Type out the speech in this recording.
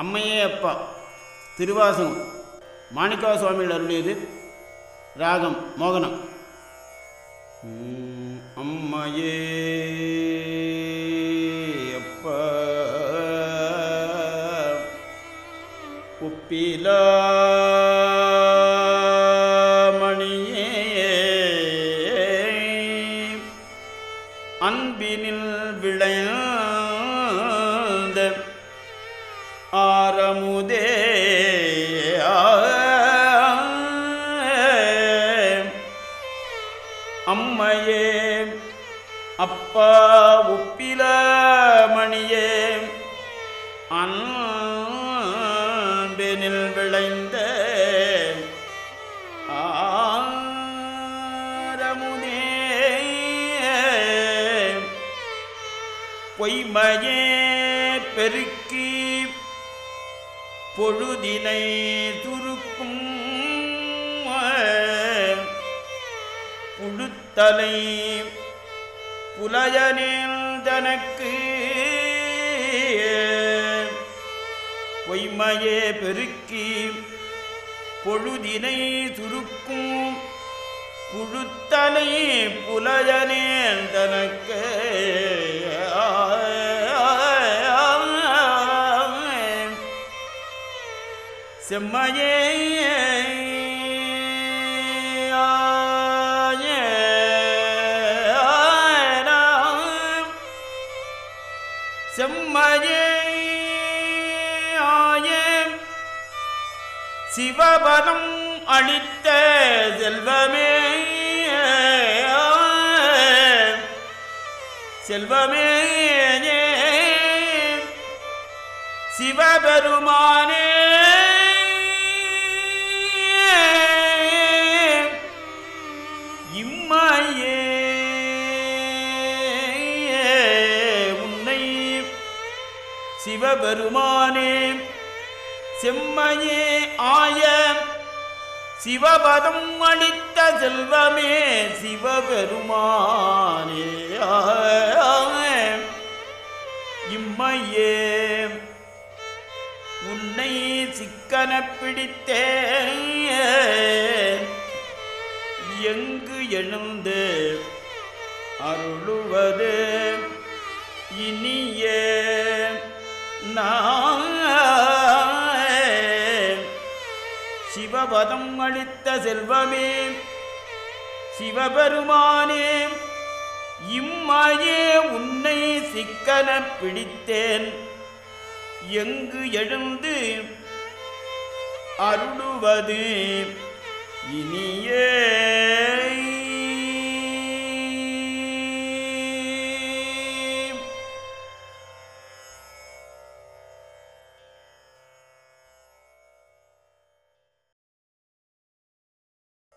அம்மையே அப்பா திருவாசகம். மாணிக்கா சுவாமியில் அருளியது ராகம் மோகனம். அம்மையே அப்பா உப்பிலா மணியே. அன்பினில் விளைந்த அப்பா உப்பில மணியே. அன்பினில் விளைந்த ஆரமுதே பொய்மையே பெருக்கி பொழுதினை துருக்கும் புழுத்தலை புலையனில் தனக்கு பொய்மையே பெருக்கி பொழுதினை சுருக்கும் குழுத்தனை புலையனேன் தனக்கு செம்மையே செம்மையே சிவபதம் அளித்த செல்வமே செல்வமே சிவபெருமானே சிவபெருமானே. செம்மையே ஆய சிவபதம் அளித்த செல்வமே சிவபெருமானே. இம்மையே உன்னை சிக்கன பிடித்தேன். எங்கு எழுந்து அருளுவது இனியே சிவபதம் அளித்த செல்வமே சிவபெருமானே இம்மாயே உன்னை சிக்கன பிடித்தேன். எங்கு எழுந்து அருளுவது இனியே.